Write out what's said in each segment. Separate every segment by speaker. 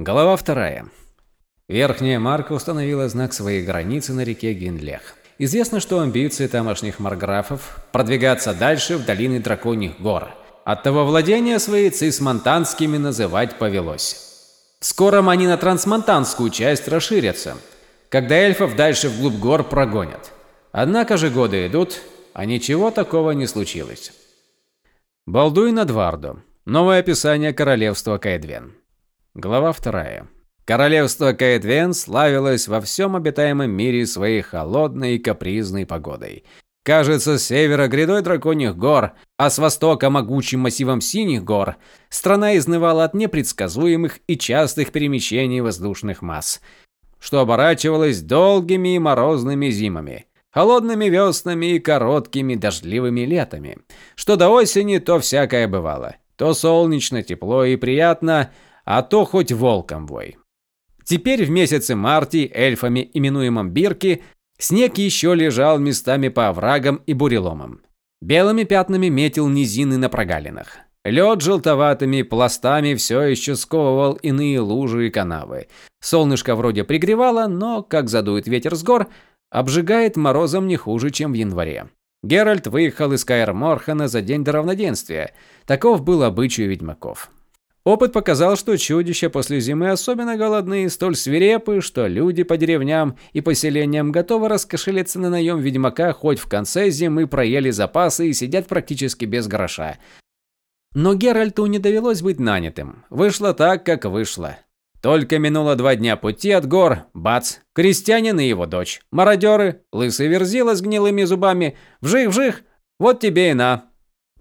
Speaker 1: Глава вторая. Верхняя Марка установила знак своей границы на реке Гинлех. Известно, что амбиции тамошних марграфов продвигаться дальше в долины Драконьих гор. Оттого владения свои цисмонтанскими называть повелось. Скоро они на трансмонтанскую часть расширятся, когда эльфов дальше вглубь гор прогонят. Однако же годы идут, а ничего такого не случилось. Балдуин Адвардо. Новое описание королевства Кайдвен. Глава вторая. Королевство Каэтвен славилось во всем обитаемом мире своей холодной и капризной погодой. Кажется, с севера грядой драконьих гор, а с востока могучим массивом синих гор, страна изнывала от непредсказуемых и частых перемещений воздушных масс, что оборачивалось долгими и морозными зимами, холодными веснами и короткими дождливыми летами, что до осени то всякое бывало, то солнечно, тепло и приятно, а то хоть волком вой. Теперь в месяце марте эльфами, именуемом Бирки, снег еще лежал местами по оврагам и буреломам. Белыми пятнами метил низины на прогалинах. Лед желтоватыми пластами все еще сковывал иные лужи и канавы. Солнышко вроде пригревало, но, как задует ветер с гор, обжигает морозом не хуже, чем в январе. Геральт выехал из Каэр-Морхана за день до равноденствия. Таков был обычай ведьмаков. Опыт показал, что чудища после зимы особенно голодны и столь свирепы, что люди по деревням и поселениям готовы раскошелиться на наем ведьмака хоть в конце зимы проели запасы и сидят практически без гроша. Но Геральту не довелось быть нанятым. Вышло так, как вышло. Только минуло два дня пути от гор, бац, крестьянин и его дочь. Мародеры, лысый верзила с гнилыми зубами, вжих-вжих, вот тебе и на.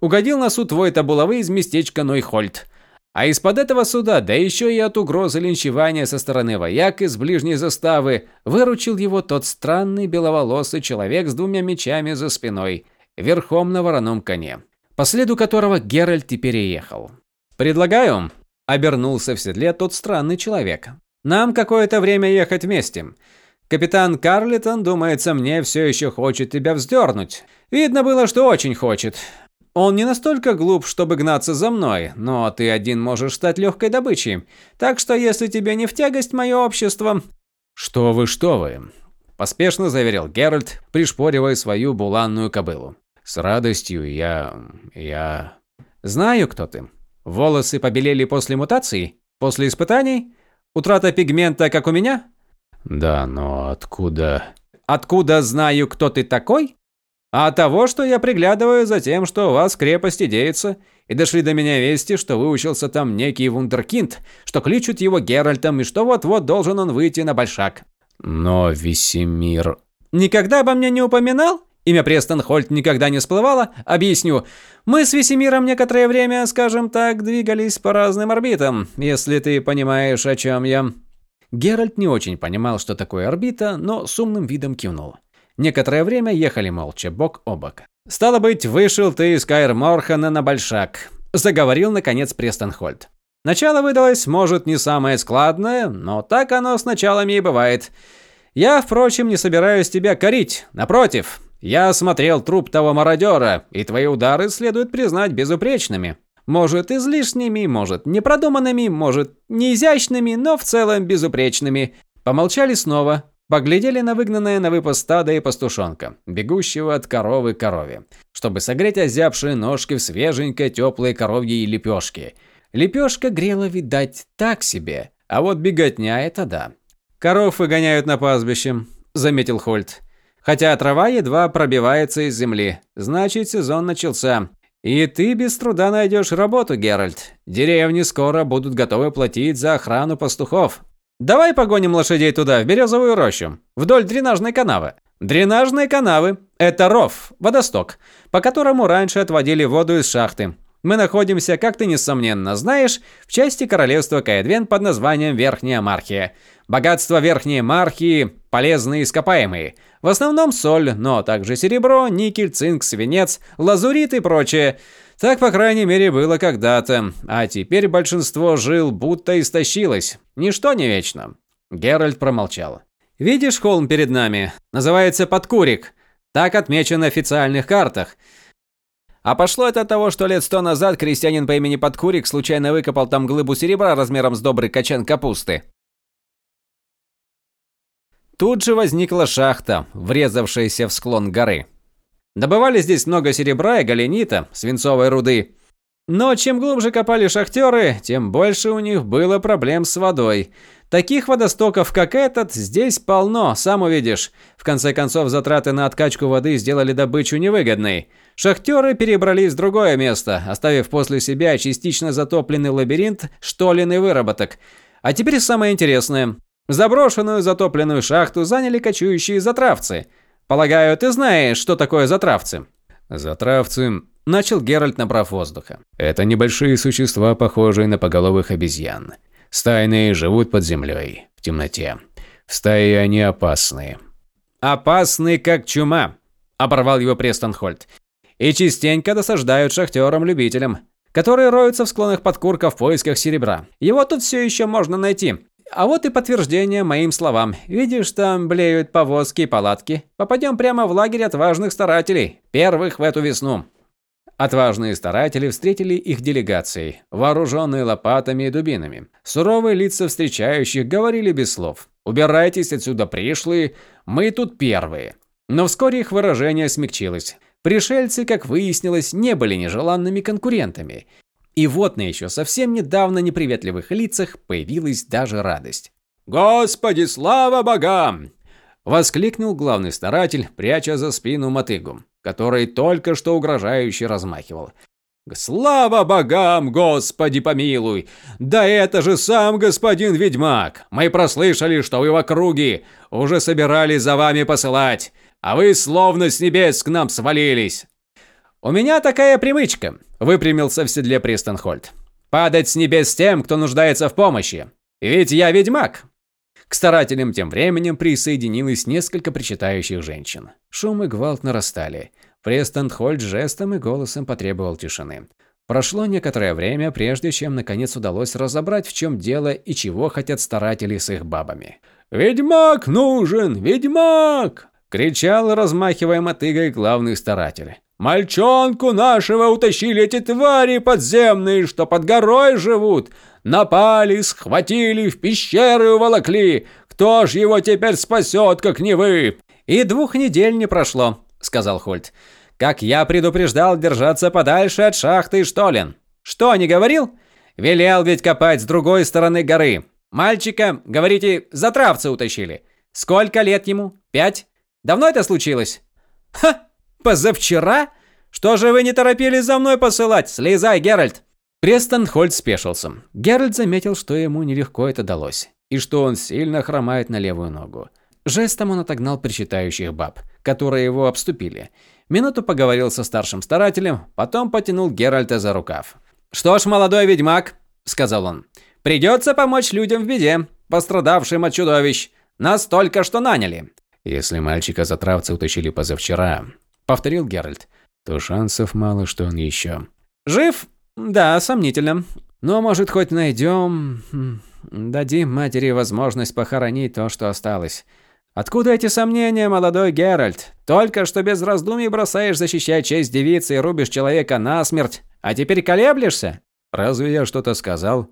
Speaker 1: Угодил на суд твой табуловый из местечка Нойхольд. А из-под этого суда, да еще и от угрозы линчевания со стороны вояк из ближней заставы, выручил его тот странный беловолосый человек с двумя мечами за спиной, верхом на вороном коне, по следу которого Геральт и переехал. «Предлагаю», – обернулся в седле тот странный человек, – «нам какое-то время ехать вместе. Капитан Карлитон, думается мне, все еще хочет тебя вздернуть. Видно было, что очень хочет. Он не настолько глуп, чтобы гнаться за мной, но ты один можешь стать легкой добычей. Так что если тебе не в тягость мое общество...» «Что вы, что вы!» – поспешно заверил Геральт, пришпоривая свою буланную кобылу. «С радостью я... я...» «Знаю, кто ты. Волосы побелели после мутации? После испытаний? Утрата пигмента, как у меня?»
Speaker 2: «Да, но откуда...»
Speaker 1: «Откуда знаю, кто ты такой?» А того, что я приглядываю за тем, что у вас крепости деется, и дошли до меня вести, что выучился там некий вундеркинд, что кличут его Геральтом, и что вот-вот должен он выйти на большак.
Speaker 2: Но Весемир...
Speaker 1: Никогда обо мне не упоминал? Имя Престонхольд никогда не всплывало? Объясню. Мы с Весемиром некоторое время, скажем так, двигались по разным орбитам, если ты понимаешь, о чем я. Геральт не очень понимал, что такое орбита, но с умным видом кивнул. Некоторое время ехали молча, бок о бок. «Стало быть, вышел ты из Кайр Морхана на большак», – заговорил, наконец, Престонхольд. «Начало выдалось, может, не самое складное, но так оно с началами и бывает. Я, впрочем, не собираюсь тебя корить. Напротив, я осмотрел труп того мародера, и твои удары следует признать безупречными. Может, излишними, может, непродуманными, может, неизящными, но в целом безупречными. Помолчали снова. Поглядели на выгнанное на выпас стадо и пастушонка, бегущего от коровы к корове, чтобы согреть озябшие ножки в свеженькой теплой коровьей лепешке. Лепешка грела, видать, так себе, а вот беготня – это да. «Коров выгоняют на пастбище», – заметил Хольт. «Хотя трава едва пробивается из земли, значит, сезон начался. И ты без труда найдешь работу, Геральт. Деревни скоро будут готовы платить за охрану пастухов, Давай погоним лошадей туда, в березовую рощу, вдоль дренажной канавы. Дренажные канавы – это ров, водосток, по которому раньше отводили воду из шахты. Мы находимся, как ты несомненно знаешь, в части королевства Каэдвен под названием Верхняя Мархия. Богатство Верхней Мархии – полезные ископаемые. В основном соль, но также серебро, никель, цинк, свинец, лазурит и прочее – так, по крайней мере, было когда-то, а теперь большинство жил будто истощилось. Ничто не вечно. Геральт промолчал. «Видишь холм перед нами? Называется Подкурик. Так отмечен на официальных картах. А пошло это от того, что лет сто назад крестьянин по имени Подкурик случайно выкопал там глыбу серебра размером с добрый качан капусты. Тут же возникла шахта, врезавшаяся в склон горы. Добывали здесь много серебра и галенита, свинцовой руды. Но чем глубже копали шахтеры, тем больше у них было проблем с водой. Таких водостоков, как этот, здесь полно, сам увидишь. В конце концов, затраты на откачку воды сделали добычу невыгодной. Шахтеры перебрались в другое место, оставив после себя частично затопленный лабиринт, штолен выработок. А теперь самое интересное. Заброшенную затопленную шахту заняли кочующие затравцы. Полагаю, ты знаешь, что такое затравцы?
Speaker 2: Затравцы
Speaker 1: Начал Геральт, набрав воздуха.
Speaker 2: Это небольшие существа, похожие на поголовых обезьян. Стайные живут под землей, в темноте. В стае они опасные.
Speaker 1: Опасные, как чума, оборвал его Престонхольд. И частенько досаждают шахтерам-любителям, которые роются в склонах подкурка в поисках серебра. Его тут все еще можно найти. А вот и подтверждение моим словам. Видишь, там блеют повозки и палатки. Попадем прямо в лагерь отважных старателей, первых в эту весну. Отважные старатели встретили их делегацией, вооруженные лопатами и дубинами. Суровые лица встречающих говорили без слов. «Убирайтесь отсюда, пришлые, мы тут первые». Но вскоре их выражение смягчилось. Пришельцы, как выяснилось, не были нежеланными конкурентами. И вот на еще совсем недавно неприветливых лицах появилась даже радость. «Господи, слава богам!» Воскликнул главный старатель, пряча за спину мотыгу, который только что угрожающе размахивал. «Слава богам, Господи помилуй! Да это же сам господин ведьмак! Мы прослышали, что вы в округе, уже собирались за вами посылать, а вы словно с небес к нам свалились!» «У меня такая привычка», – выпрямился в седле Пристенхольд. «Падать с небес тем, кто нуждается в помощи. Ведь я ведьмак, к старателям тем временем присоединилось несколько причитающих женщин. Шум и гвалт нарастали. Престон Хольд жестом и голосом потребовал тишины. Прошло некоторое время, прежде чем наконец удалось разобрать, в чем дело и чего хотят старатели с их бабами. «Ведьмак нужен! Ведьмак!» – кричал, размахивая мотыгой главный старатель. «Мальчонку нашего утащили эти твари подземные, что под горой живут! Напали, схватили, в пещеры уволокли. Кто ж его теперь спасет, как не вы?» «И двух недель не прошло», — сказал Хольт. «Как я предупреждал держаться подальше от шахты Штолен. Что, не говорил? Велел ведь копать с другой стороны горы. Мальчика, говорите, за травца утащили. Сколько лет ему? Пять? Давно это случилось?» «Ха! Позавчера? Что же вы не торопились за мной посылать? Слезай, Геральт!» Престон Хольд спешился. Геральт заметил, что ему нелегко это далось, и что он сильно хромает на левую ногу. Жестом он отогнал причитающих баб, которые его обступили. Минуту поговорил со старшим старателем, потом потянул Геральта за рукав. «Что ж, молодой ведьмак», — сказал он, — «придется помочь людям в беде, пострадавшим от чудовищ. Нас только что наняли».
Speaker 2: «Если мальчика за травцы утащили позавчера», — повторил Геральт, — «то шансов мало, что он еще».
Speaker 1: «Жив?» Да, сомнительно. Но, может, хоть найдем... Хм, дадим матери возможность похоронить то, что осталось. Откуда эти сомнения, молодой Геральт? Только что без раздумий бросаешь защищать честь девицы и рубишь человека насмерть, а теперь колеблешься?
Speaker 2: Разве я что-то сказал?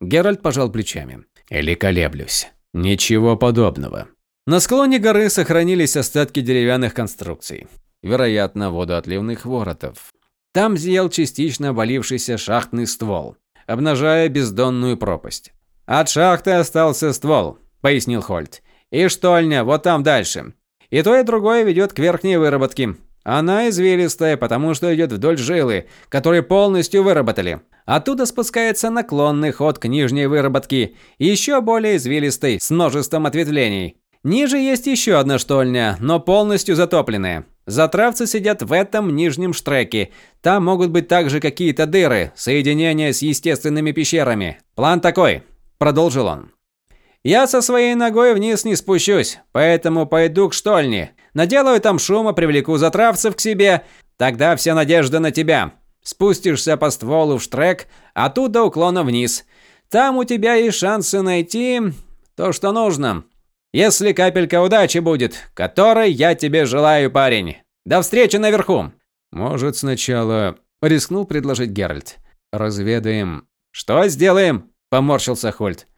Speaker 1: Геральт пожал плечами.
Speaker 2: Или колеблюсь? Ничего подобного.
Speaker 1: На склоне горы сохранились остатки деревянных конструкций. Вероятно, водоотливных воротов. Там зиял частично обвалившийся шахтный ствол, обнажая бездонную пропасть. «От шахты остался ствол», – пояснил Хольт. «И штольня, вот там дальше. И то, и другое ведет к верхней выработке. Она извилистая, потому что идет вдоль жилы, которые полностью выработали. Оттуда спускается наклонный ход к нижней выработке, еще более извилистой, с множеством ответвлений. Ниже есть еще одна штольня, но полностью затопленная. Затравцы сидят в этом нижнем штреке. Там могут быть также какие-то дыры, соединения с естественными пещерами. План такой, продолжил он. Я со своей ногой вниз не спущусь, поэтому пойду к штольне. Наделаю там шума, привлеку затравцев к себе. Тогда вся надежда на тебя. Спустишься по стволу в штрек, оттуда уклона вниз. Там у тебя есть шансы найти то, что нужно. Если капелька удачи будет, которой я тебе желаю, парень. До встречи наверху.
Speaker 2: Может, сначала...
Speaker 1: Рискнул предложить Геральт.
Speaker 2: Разведаем.
Speaker 1: Что сделаем? Поморщился Хольт.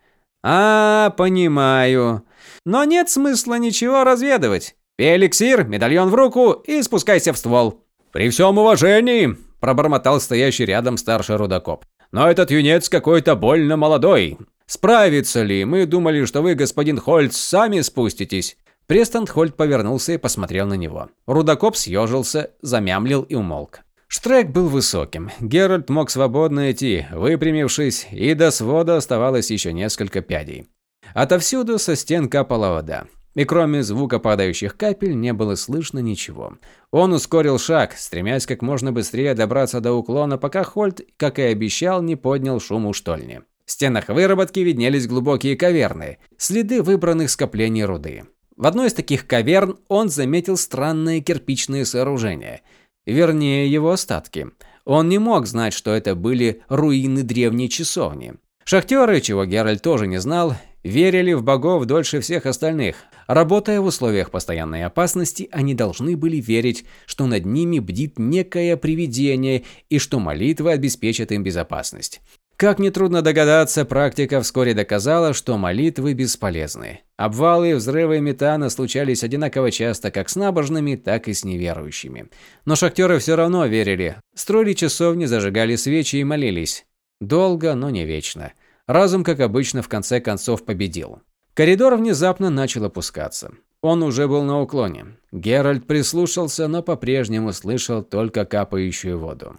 Speaker 1: А, понимаю. Но нет смысла ничего разведывать. Пей эликсир, медальон в руку и спускайся в ствол. При всем уважении, пробормотал стоящий рядом старший рудокоп. Но этот юнец какой-то больно молодой. Справится ли? Мы думали, что вы, господин Хольц, сами спуститесь. Престон Хольт повернулся и посмотрел на него. Рудокоп съежился, замямлил и умолк. Штрек был высоким. Геральт мог свободно идти, выпрямившись, и до свода оставалось еще несколько пядей. Отовсюду со стен капала вода. И кроме звука падающих капель не было слышно ничего. Он ускорил шаг, стремясь как можно быстрее добраться до уклона, пока Хольт, как и обещал, не поднял шум у штольни. В стенах выработки виднелись глубокие каверны, следы выбранных скоплений руды. В одной из таких каверн он заметил странные кирпичные сооружения – Вернее, его остатки. Он не мог знать, что это были руины древней часовни. Шахтеры, чего Геральт тоже не знал, верили в богов дольше всех остальных. Работая в условиях постоянной опасности, они должны были верить, что над ними бдит некое привидение и что молитва обеспечит им безопасность. Как нетрудно догадаться, практика вскоре доказала, что молитвы бесполезны. Обвалы и взрывы метана случались одинаково часто как с набожными, так и с неверующими. Но шахтеры все равно верили. Строили часовни, зажигали свечи и молились. Долго, но не вечно. Разум, как обычно, в конце концов победил. Коридор внезапно начал опускаться. Он уже был на уклоне. Геральт прислушался, но по-прежнему слышал только капающую воду.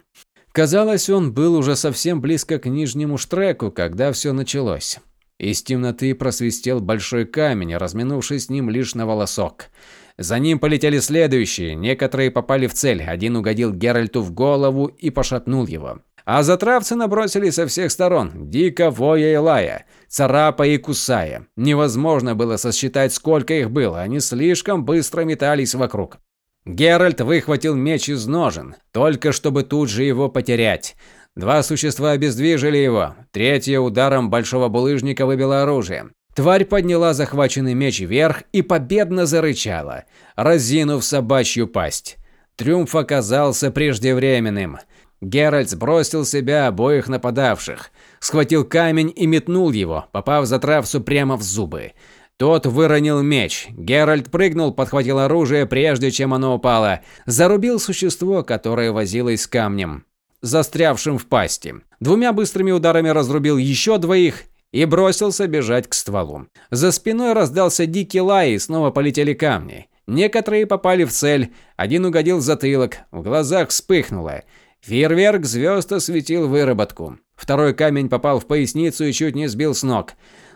Speaker 1: Казалось, он был уже совсем близко к нижнему штреку, когда все началось. Из темноты просвистел большой камень, разминувшись с ним лишь на волосок. За ним полетели следующие, некоторые попали в цель, один угодил Геральту в голову и пошатнул его. А затравцы набросились со всех сторон, дико воя и лая, царапая и кусая. Невозможно было сосчитать, сколько их было, они слишком быстро метались вокруг. Геральт выхватил меч из ножен, только чтобы тут же его потерять. Два существа обездвижили его, третье ударом большого булыжника выбило оружие. Тварь подняла захваченный меч вверх и победно зарычала, разинув собачью пасть. Триумф оказался преждевременным. Геральт сбросил себя обоих нападавших, схватил камень и метнул его, попав за травцу прямо в зубы. Тот выронил меч. Геральт прыгнул, подхватил оружие, прежде чем оно упало. Зарубил существо, которое возилось с камнем, застрявшим в пасти. Двумя быстрыми ударами разрубил еще двоих и бросился бежать к стволу. За спиной раздался дикий лай, и снова полетели камни. Некоторые попали в цель, один угодил в затылок, в глазах вспыхнуло. Фейерверк звезд осветил выработку. Второй камень попал в поясницу и чуть не сбил с ног.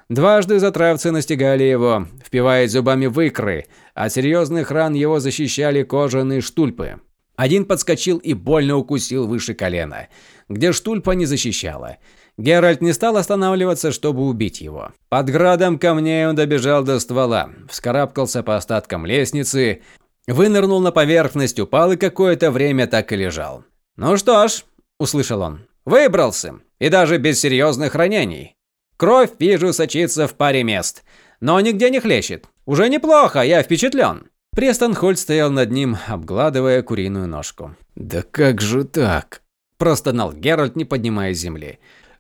Speaker 1: Дважды затравцы настигали его, впиваясь зубами в икры. От серьезных ран его защищали кожаные штульпы. Один подскочил и больно укусил выше колена, где штульпа не защищала. Геральт не стал останавливаться, чтобы убить его. Под градом камней он добежал до ствола, вскарабкался по остаткам лестницы, вынырнул на поверхность, упал и какое-то время так и лежал. «Ну что ж», – услышал он, – «выбрался, и даже без серьезных ранений. Кровь, вижу, сочится в паре мест. Но нигде не хлещет. Уже неплохо, я впечатлен. Престон Хольт стоял над ним, обгладывая куриную ножку.
Speaker 2: «Да как же так?»
Speaker 1: – простонал Геральт, не поднимая земли.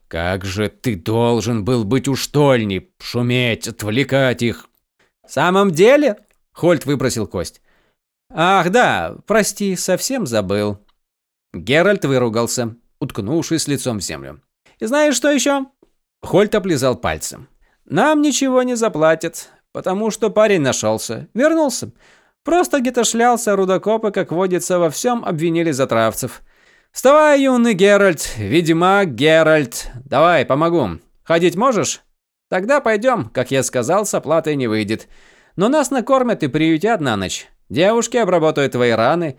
Speaker 1: «Как же ты должен был быть у штольни, шуметь, отвлекать их!» «В самом деле?» – Хольт выбросил кость. «Ах да, прости, совсем забыл». Геральт выругался, уткнувшись лицом в землю. «И знаешь, что еще? Хольт облизал пальцем. «Нам ничего не заплатят, потому что парень нашелся. Вернулся. Просто где-то шлялся, рудокопы, как водится, во всем обвинили затравцев. Вставай, юный Геральт, ведьмак Геральт. Давай, помогу. Ходить можешь? Тогда пойдем, как я сказал, с оплатой не выйдет. Но нас накормят и приютят на ночь. Девушки обработают твои раны.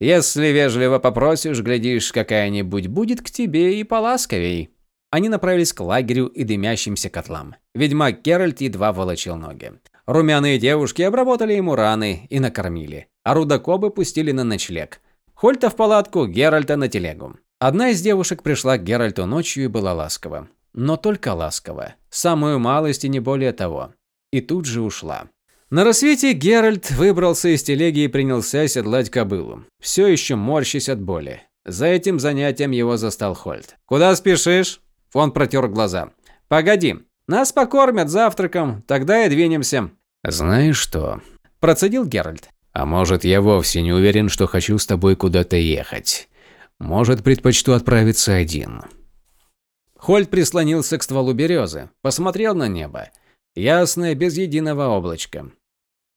Speaker 1: Если вежливо попросишь, глядишь, какая-нибудь будет к тебе и поласковей». Они направились к лагерю и дымящимся котлам. Ведьмак Геральт едва волочил ноги. Румяные девушки обработали ему раны и накормили, а рудокобы пустили на ночлег. Хольта в палатку, Геральта на телегу. Одна из девушек пришла к Геральту ночью и была ласкова. Но только ласкова. Самую малость и не более того. И тут же ушла. На рассвете Геральт выбрался из телеги и принялся седлать кобылу, все еще морщась от боли. За этим занятием его застал Хольд. «Куда спешишь?» Он протер глаза. «Погоди, нас покормят завтраком, тогда и двинемся».
Speaker 2: «Знаешь что?»
Speaker 1: – процедил Геральт.
Speaker 2: «А может, я вовсе не уверен, что хочу с тобой куда-то ехать. Может, предпочту отправиться один».
Speaker 1: Хольд прислонился к стволу березы, посмотрел на небо. Ясное, без единого облачка.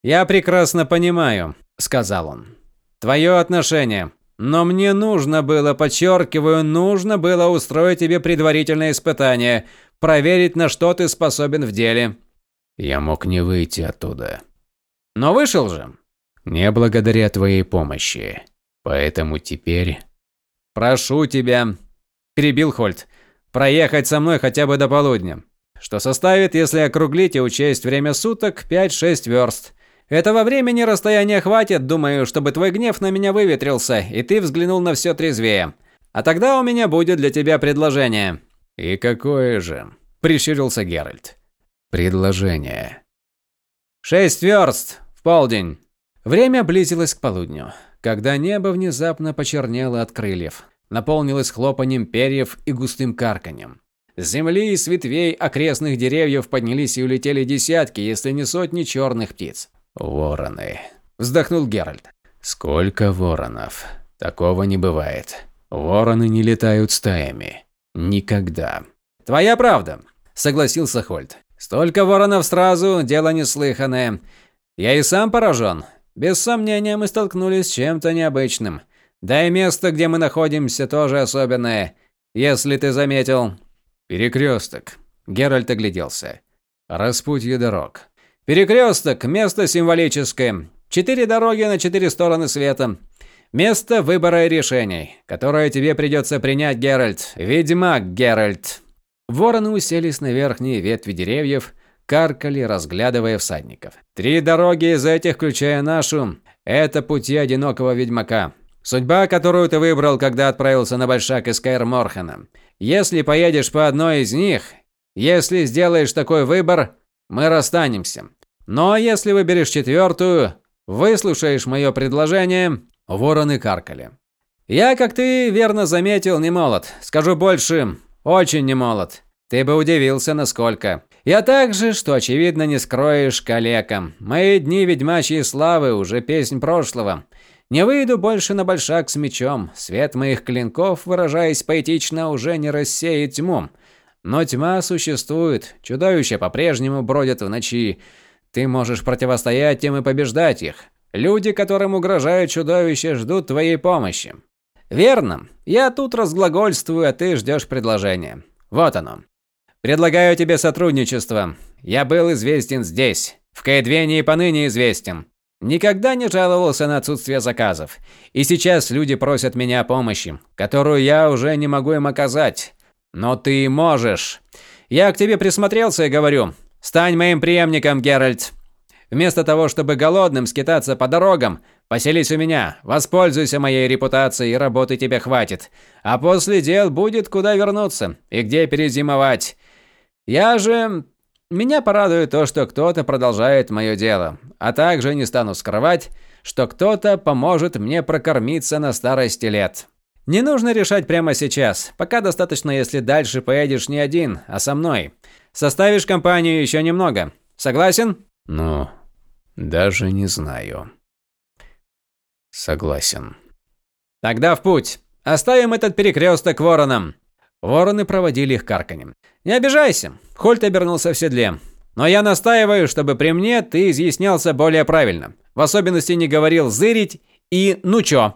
Speaker 1: «Я прекрасно понимаю», – сказал он. «Твое отношение. Но мне нужно было, подчеркиваю, нужно было устроить тебе предварительное испытание, проверить, на что ты способен в деле.
Speaker 2: Я мог не выйти оттуда.
Speaker 1: Но вышел же.
Speaker 2: Не благодаря твоей помощи. Поэтому теперь...
Speaker 1: Прошу тебя, перебил Хольт, проехать со мной хотя бы до полудня. Что составит, если округлить и учесть время суток, 5-6 верст. Этого времени расстояния хватит, думаю, чтобы твой гнев на меня выветрился, и ты взглянул на все трезвее. А тогда у меня будет для тебя предложение».
Speaker 2: «И какое же?» – прищурился Геральт. «Предложение».
Speaker 1: «Шесть верст в полдень». Время близилось к полудню, когда небо внезапно почернело от крыльев, наполнилось хлопанием перьев и густым карканьем. С земли и с ветвей окрестных деревьев поднялись и улетели десятки, если не сотни черных птиц.
Speaker 2: «Вороны», –
Speaker 1: вздохнул Геральт.
Speaker 2: «Сколько воронов? Такого не бывает. Вороны не летают стаями. Никогда».
Speaker 1: «Твоя правда», – согласился Хольд. «Столько воронов сразу – дело неслыханное. Я и сам поражен. Без сомнения, мы столкнулись с чем-то необычным. Да и место, где мы находимся, тоже особенное. Если ты заметил...»
Speaker 2: «Перекресток».
Speaker 1: Геральт огляделся.
Speaker 2: «Распутье дорог.
Speaker 1: Перекресток – место символическое. Четыре дороги на четыре стороны света. Место выбора и решений, которое тебе придется принять, Геральт. Ведьмак, Геральт. Вороны уселись на верхние ветви деревьев, каркали, разглядывая всадников. Три дороги из этих, включая нашу, это пути одинокого ведьмака. Судьба, которую ты выбрал, когда отправился на большак из Каэр Морхена. Если поедешь по одной из них, если сделаешь такой выбор, мы расстанемся. Но если выберешь четвертую, выслушаешь мое предложение, вороны каркали. Я, как ты верно заметил, не молод. Скажу больше, очень не молод. Ты бы удивился, насколько. Я также, что очевидно, не скроешь калека. Мои дни ведьмачьей славы уже песнь прошлого. Не выйду больше на большак с мечом. Свет моих клинков, выражаясь поэтично, уже не рассеет тьму. Но тьма существует, чудовища по-прежнему бродят в ночи. Ты можешь противостоять им и побеждать их. Люди, которым угрожают чудовища, ждут твоей помощи. Верно. Я тут разглагольствую, а ты ждешь предложения. Вот оно. Предлагаю тебе сотрудничество. Я был известен здесь. В Каэдвене и поныне известен. Никогда не жаловался на отсутствие заказов. И сейчас люди просят меня о помощи, которую я уже не могу им оказать. Но ты можешь. Я к тебе присмотрелся и говорю: "Стань моим преемником, Геральт. Вместо того, чтобы голодным скитаться по дорогам, поселись у меня. Воспользуйся моей репутацией, и работы тебе хватит. А после дел будет куда вернуться и где перезимовать. Я же меня порадует то, что кто-то продолжает мое дело, а также не стану скрывать, что кто-то поможет мне прокормиться на старости лет. Не нужно решать прямо сейчас. Пока достаточно, если дальше поедешь не один, а со мной. Составишь компанию еще немного. Согласен?
Speaker 2: Ну, даже не знаю. Согласен.
Speaker 1: Тогда в путь. Оставим этот перекресток воронам. Вороны проводили их карканем. Не обижайся. Хольт обернулся в седле. Но я настаиваю, чтобы при мне ты изъяснялся более правильно. В особенности не говорил «зырить» и «ну чё».